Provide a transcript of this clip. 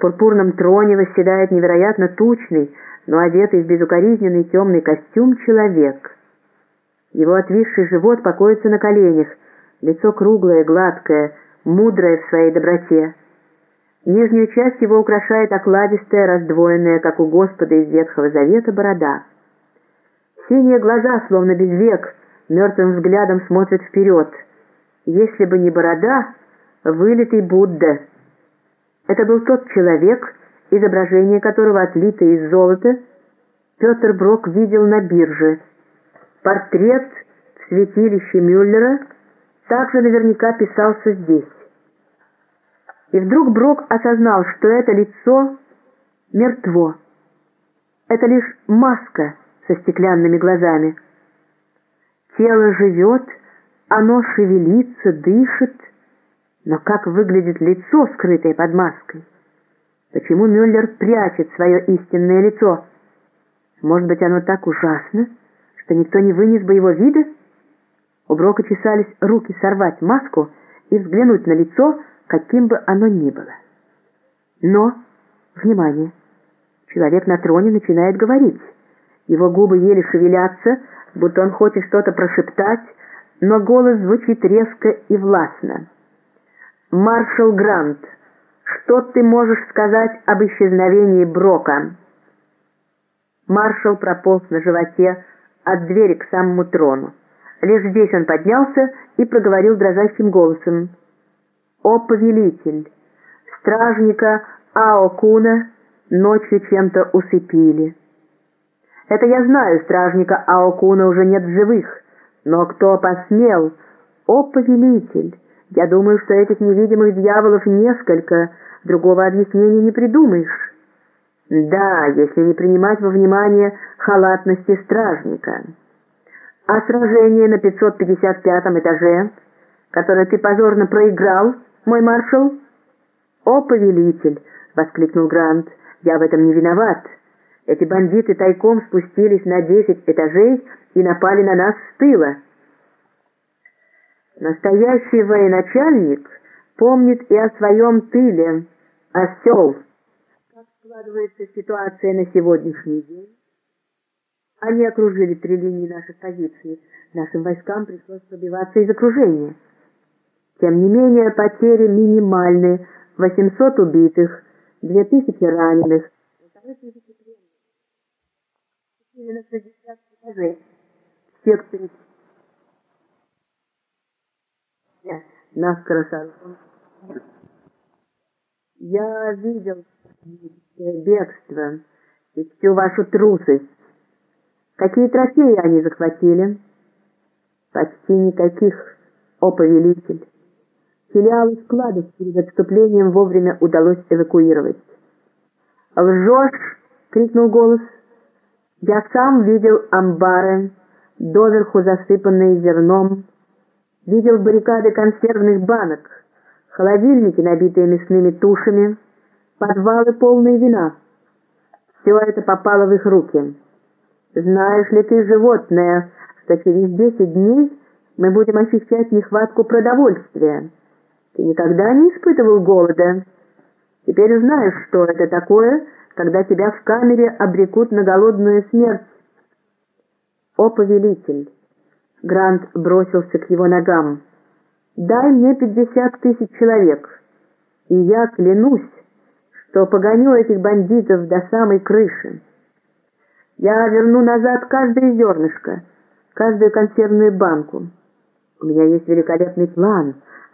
пурпурном троне восседает невероятно тучный, но одетый в безукоризненный темный костюм человек. Его отвисший живот покоится на коленях, лицо круглое, гладкое, мудрое в своей доброте. Нижнюю часть его украшает окладистая, раздвоенная, как у Господа из Ветхого Завета, борода. Синие глаза, словно без век, мертвым взглядом смотрят вперед. Если бы не борода, вылитый Будда. Это был тот человек, изображение которого отлито из золота, Петр Брок видел на бирже. Портрет в святилище Мюллера также наверняка писался здесь. И вдруг Брок осознал, что это лицо мертво. Это лишь маска со стеклянными глазами. Тело живет, оно шевелится, дышит, но как выглядит лицо, скрытое под маской? Почему Мюллер прячет свое истинное лицо? Может быть, оно так ужасно, что никто не вынес бы его вида? У Брока чесались руки сорвать маску и взглянуть на лицо, каким бы оно ни было. Но, внимание, человек на троне начинает говорить. Его губы еле шевелятся, будто он хочет что-то прошептать, но голос звучит резко и властно. «Маршал Грант, что ты можешь сказать об исчезновении Брока?» Маршал прополз на животе от двери к самому трону. Лишь здесь он поднялся и проговорил дрожащим голосом. «О, повелитель! Стражника Аокуна ночью чем-то усыпили. Это я знаю, стражника Аокуна уже нет в живых, но кто посмел? О, повелитель! Я думаю, что этих невидимых дьяволов несколько, другого объяснения не придумаешь. Да, если не принимать во внимание халатности стражника. А сражение на 555 этаже, которое ты позорно проиграл, мой маршал? «О, повелитель!» — воскликнул Грант. «Я в этом не виноват. Эти бандиты тайком спустились на десять этажей и напали на нас с тыла». Настоящий военачальник помнит и о своем тыле, осел. Как складывается ситуация на сегодняшний день? Они окружили три линии наших позиций. Нашим войскам пришлось пробиваться из окружения. Тем не менее, потери минимальны. 800 убитых, 2000 раненых. На 60 этажей. В секторе наскоро сооружен. Я видел бегство и всю вашу трусость. Какие трофеи они захватили? Почти никаких, о повелитель. Филиалы складов перед отступлением вовремя удалось эвакуировать. «Лжешь!» — крикнул голос. «Я сам видел амбары, доверху засыпанные зерном, видел баррикады консервных банок, холодильники, набитые мясными тушами, подвалы, полные вина. Все это попало в их руки. Знаешь ли ты, животное, что через десять дней мы будем ощущать нехватку продовольствия?» Ты никогда не испытывал голода. Теперь знаешь, что это такое, когда тебя в камере обрекут на голодную смерть. О, повелитель! Грант бросился к его ногам. Дай мне пятьдесят тысяч человек, и я клянусь, что погоню этих бандитов до самой крыши. Я верну назад каждое зернышко, каждую консервную банку. У меня есть великолепный план —